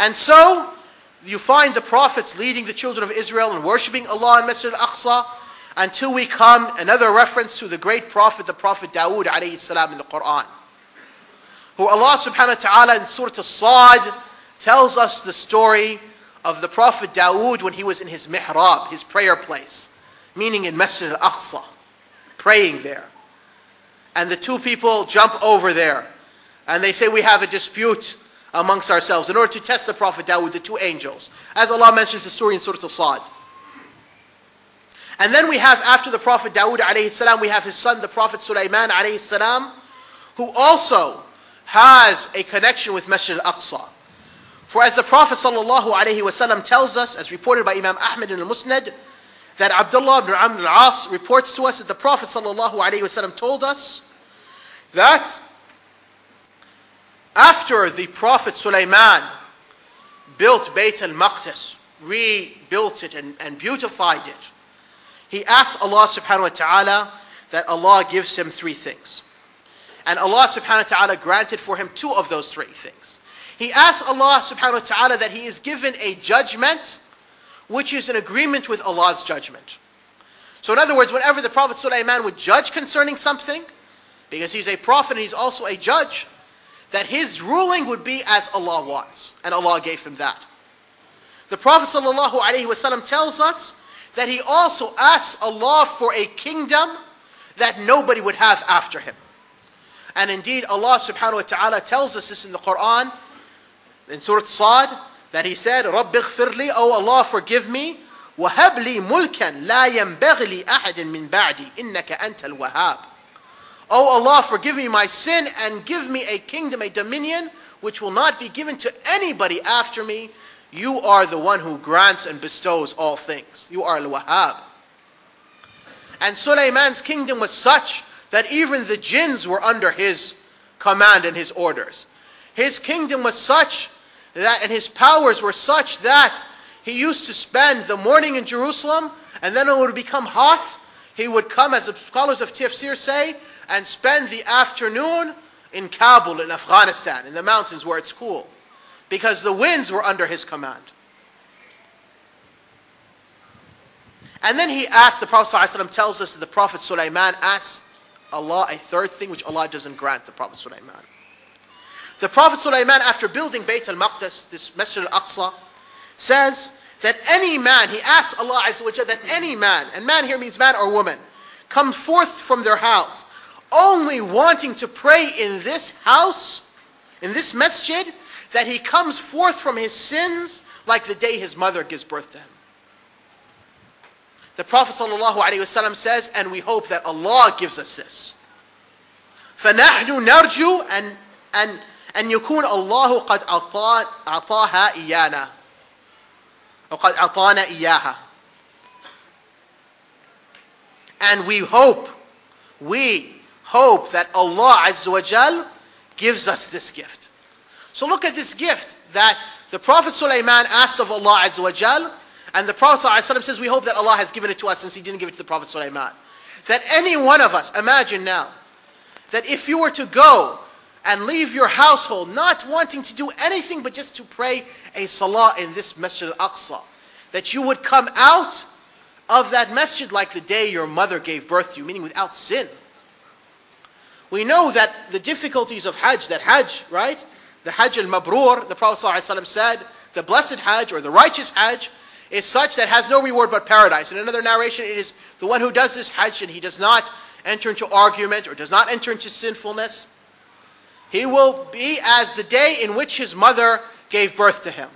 And so, you find the prophets leading the children of Israel and worshipping Allah in Masjid al-Aqsa until we come another reference to the great prophet, the prophet Dawood alayhi salam in the Quran. Who Allah subhanahu wa ta'ala in Surah As-Sad tells us the story of the prophet Dawood when he was in his mihrab, his prayer place, meaning in Masjid al-Aqsa, praying there. And the two people jump over there and they say, We have a dispute amongst ourselves in order to test the Prophet Dawood, the two angels. As Allah mentions the story in Surah Al-Sad. And then we have, after the Prophet Dawood alayhi salam, we have his son, the Prophet Sulaiman alayhi salam, who also has a connection with Masjid al-Aqsa. For as the Prophet sallallahu alayhi wasallam tells us, as reported by Imam Ahmad in al-Musnad, that Abdullah ibn Amr al-As reports to us that the Prophet sallallahu alayhi wasallam told us that after the Prophet Sulaiman built Bayt al-Maqdis, rebuilt it and, and beautified it, he asked Allah subhanahu wa ta'ala that Allah gives him three things. And Allah subhanahu wa ta'ala granted for him two of those three things. He asked Allah subhanahu wa ta'ala that he is given a judgment which is in agreement with Allah's judgment. So in other words, whenever the Prophet Sulaiman would judge concerning something, because he's a prophet and he's also a judge, that his ruling would be as Allah wants. And Allah gave him that. The Prophet ﷺ tells us that he also asks Allah for a kingdom that nobody would have after him. And indeed, Allah subhanahu wa ta'ala tells us this in the Quran, in Surah Sad, that He said, رَبِّ اغْفِرْ لِي Oh Allah, forgive me. وَهَبْ لِي مُلْكًا لَا يَنْبَغِ لِي أَحَدٍ مِّن بَعْدِي إِنَّكَ أَنْتَ الْوَهَابِ Oh Allah, forgive me my sin and give me a kingdom, a dominion, which will not be given to anybody after me. You are the one who grants and bestows all things. You are Al-Wahhab. And Sulaiman's kingdom was such that even the jinns were under his command and his orders. His kingdom was such that, and his powers were such that he used to spend the morning in Jerusalem, and then it would become hot. He would come, as the scholars of Tafsir say, and spend the afternoon in Kabul, in Afghanistan, in the mountains where it's cool, because the winds were under his command. And then he asked, the Prophet ﷺ tells us that the Prophet Sulaiman asked Allah a third thing which Allah doesn't grant the Prophet Sulaiman. The Prophet Sulaiman, after building Bayt al-Maqdis, this Masjid al-Aqsa, says that any man, he asks Allah Azza wa that any man, and man here means man or woman, come forth from their house, only wanting to pray in this house, in this masjid, that he comes forth from his sins like the day his mother gives birth to him. The Prophet ﷺ says, and we hope that Allah gives us this. فَنَحْنُ نَرْجُو أن, أن, أن يكون الله قد أعطاها إيانا وقد أعطانا إياها And we hope, we hope that Allah Azza wa Jal gives us this gift. So look at this gift that the Prophet Sulaiman asked of Allah Azza wa Jal, and the Prophet ﷺ says, We hope that Allah has given it to us since He didn't give it to the Prophet Sulaiman. That any one of us, imagine now, that if you were to go and leave your household, not wanting to do anything but just to pray a salah in this Masjid al Aqsa, that you would come out of that masjid like the day your mother gave birth to you, meaning without sin. We know that the difficulties of Hajj, that Hajj, right? The Hajj al Mabrur, the Prophet ﷺ said, the blessed Hajj or the righteous Hajj is such that has no reward but paradise. In another narration, it is the one who does this Hajj and he does not enter into argument or does not enter into sinfulness. He will be as the day in which his mother gave birth to him.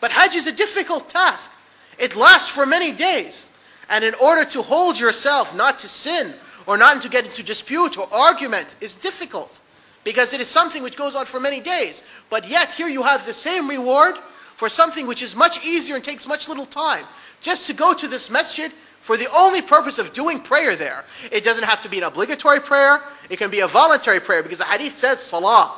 But Hajj is a difficult task. It lasts for many days. And in order to hold yourself not to sin or not to get into dispute or argument is difficult because it is something which goes on for many days. But yet here you have the same reward for something which is much easier and takes much little time. Just to go to this masjid for the only purpose of doing prayer there. It doesn't have to be an obligatory prayer, it can be a voluntary prayer because the hadith says salah,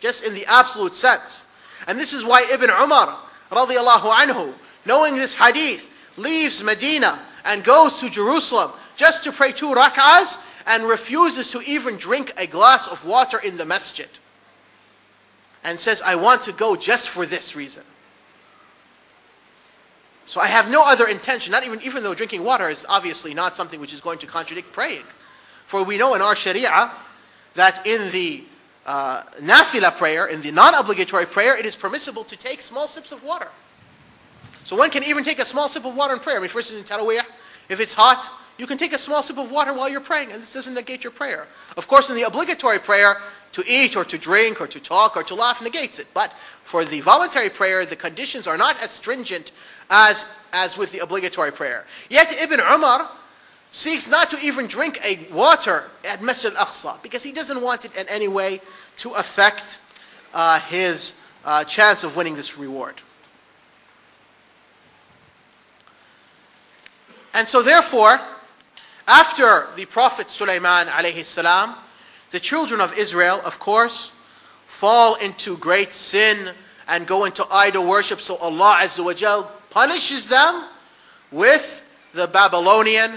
just in the absolute sense. And this is why Ibn Umar, radiallahu anhu, knowing this hadith, leaves Medina and goes to Jerusalem just to pray two rak'ahs and refuses to even drink a glass of water in the masjid. And says, I want to go just for this reason. So I have no other intention, not even, even though drinking water is obviously not something which is going to contradict praying. For we know in our Sharia that in the uh, nafila prayer, in the non-obligatory prayer, it is permissible to take small sips of water. So one can even take a small sip of water in prayer. I mean, for instance, in Taraweeh, if it's hot, you can take a small sip of water while you're praying, and this doesn't negate your prayer. Of course, in the obligatory prayer, to eat or to drink or to talk or to laugh negates it. But for the voluntary prayer, the conditions are not as stringent as, as with the obligatory prayer. Yet Ibn Umar seeks not to even drink a water at Masjid al-Aqsa because he doesn't want it in any way to affect uh, his uh, chance of winning this reward. And so therefore, after the Prophet Sulaiman alayhi salam, the children of Israel, of course, fall into great sin and go into idol worship. So Allah Azza wa Jal punishes them with the Babylonian,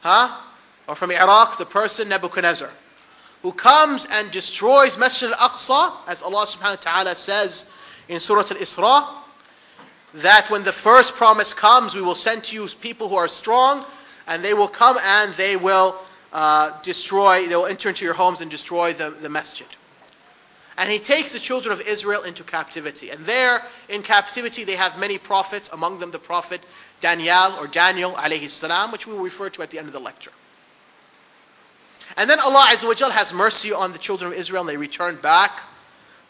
huh? Or from Iraq, the person Nebuchadnezzar, who comes and destroys Masjid al-Aqsa, as Allah subhanahu wa ta'ala says in Surah Al-Isra, that when the first promise comes, we will send to you people who are strong, and they will come and they will uh, destroy, they will enter into your homes and destroy the, the masjid. And he takes the children of Israel into captivity. And there, in captivity, they have many prophets, among them the prophet Daniel or Daniel alayhi salam, which we will refer to at the end of the lecture. And then Allah Azza has mercy on the children of Israel and they return back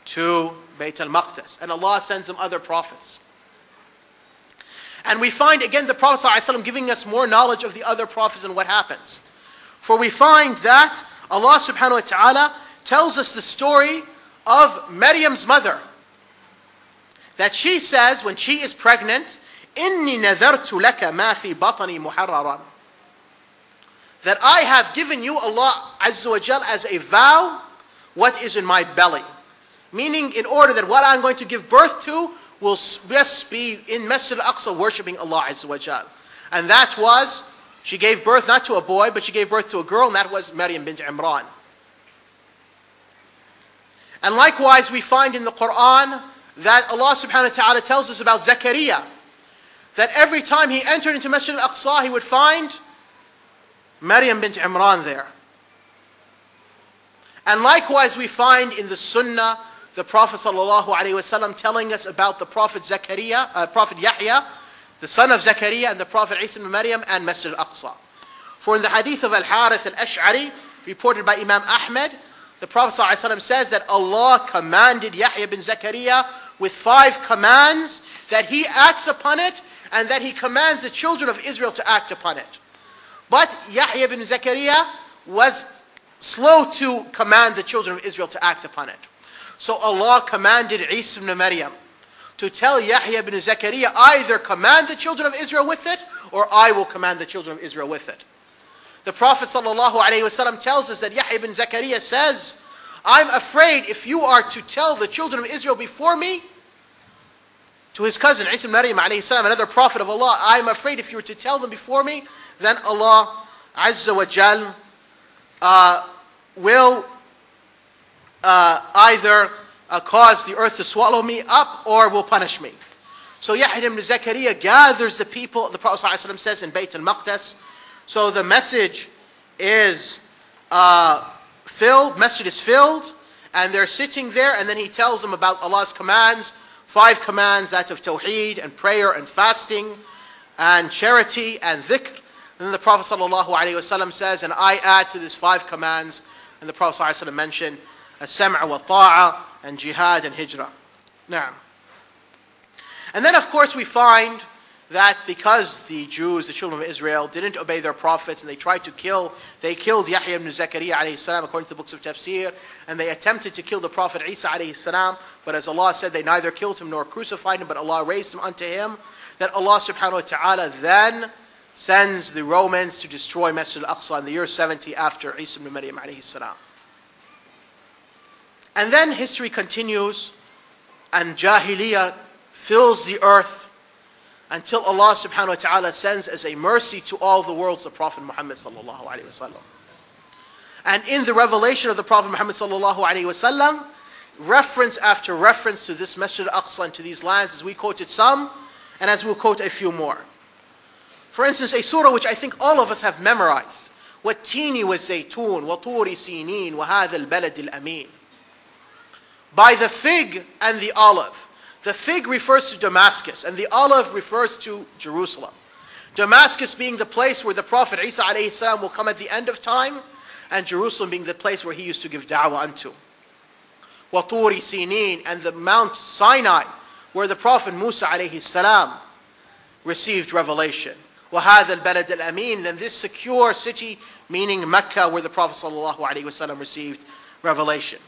to Bayt al-Maqdis. And Allah sends them other prophets. And we find again the Prophet ﷺ giving us more knowledge of the other prophets and what happens. For we find that Allah subhanahu wa ta'ala tells us the story of Maryam's mother. That she says when she is pregnant, إِنِّي نَذَرْتُ لَكَ مَا فِي بَطَنِي مُحَرَّرًا That I have given you Allah Azza wa Jal as a vow what is in my belly. Meaning in order that what I'm going to give birth to will best be in Masjid al-Aqsa worshipping Allah Azza wa Jal. And that was, she gave birth not to a boy, but she gave birth to a girl, and that was Maryam bint Imran. And likewise, we find in the Quran that Allah subhanahu wa ta'ala tells us about Zakaria. That every time he entered into Masjid al-Aqsa, he would find Maryam bint Imran there. And likewise, we find in the Sunnah the Prophet ﷺ telling us about the Prophet Zakaria, uh, Prophet Yahya, the son of Zakaria, and the Prophet Isa ibn Maryam, and Masjid al-Aqsa. For in the hadith of Al-Harith al-Ash'ari, reported by Imam Ahmed, the Prophet ﷺ says that Allah commanded Yahya bin Zakaria with five commands, that he acts upon it, and that he commands the children of Israel to act upon it. But Yahya bin Zakaria was slow to command the children of Israel to act upon it. So Allah commanded Isa ibn Maryam to tell Yahya ibn Zakaria, either command the children of Israel with it, or I will command the children of Israel with it. The Prophet ﷺ tells us that Yahya ibn Zakaria says, I'm afraid if you are to tell the children of Israel before me, to his cousin Isa Maryam salam, another prophet of Allah, I'm afraid if you were to tell them before me, then Allah Azza wa Jal uh, will uh, either uh, cause the earth to swallow me up or will punish me. So Yahya ibn Zakaria gathers the people, the Prophet ﷺ says in Bayt al-Maqdas. So the masjid is uh, filled, masjid is filled, and they're sitting there, and then he tells them about Allah's commands, five commands, that of tawheed and prayer and fasting and charity and dhikr. And then the Prophet ﷺ says, and I add to these five commands, and the Prophet ﷺ mentioned السمع والطاعة and jihad and hijrah. Now, and then of course we find that because the Jews, the children of Israel, didn't obey their prophets and they tried to kill, they killed Yahya ibn Zakaria alayhi salam according to the books of tafsir, and they attempted to kill the Prophet Isa alayhi salam, but as Allah said, they neither killed him nor crucified him, but Allah raised him unto him, that Allah subhanahu wa ta'ala then sends the Romans to destroy Masjid al-Aqsa in the year 70 after Isa ibn Maryam alayhi salam. And then history continues and Jahiliyyah fills the earth until Allah subhanahu wa ta'ala sends as a mercy to all the worlds the Prophet Muhammad sallallahu alayhi wasallam. And in the revelation of the Prophet Muhammad sallallahu alayhi wasallam, reference after reference to this Masjid al-Aqsa and to these lands, as we quoted some, And as we'll quote a few more. For instance, a surah which I think all of us have memorized. والتين والزيتون وطور سينين وهذا البلد الأمين. By the fig and the olive. The fig refers to Damascus and the olive refers to Jerusalem. Damascus being the place where the Prophet Isa alayhi will come at the end of time, and Jerusalem being the place where he used to give da'wah unto. Waturi Sinin and the Mount Sinai, where the Prophet Musa alayhi salam received revelation. وهذا البلد الأمين, then this secure city, meaning Mecca, where the Prophet sallallahu alaihi wasallam received revelation.